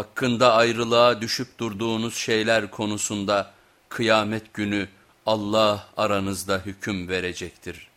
hakkında ayrılığa düşüp durduğunuz şeyler konusunda kıyamet günü Allah aranızda hüküm verecektir.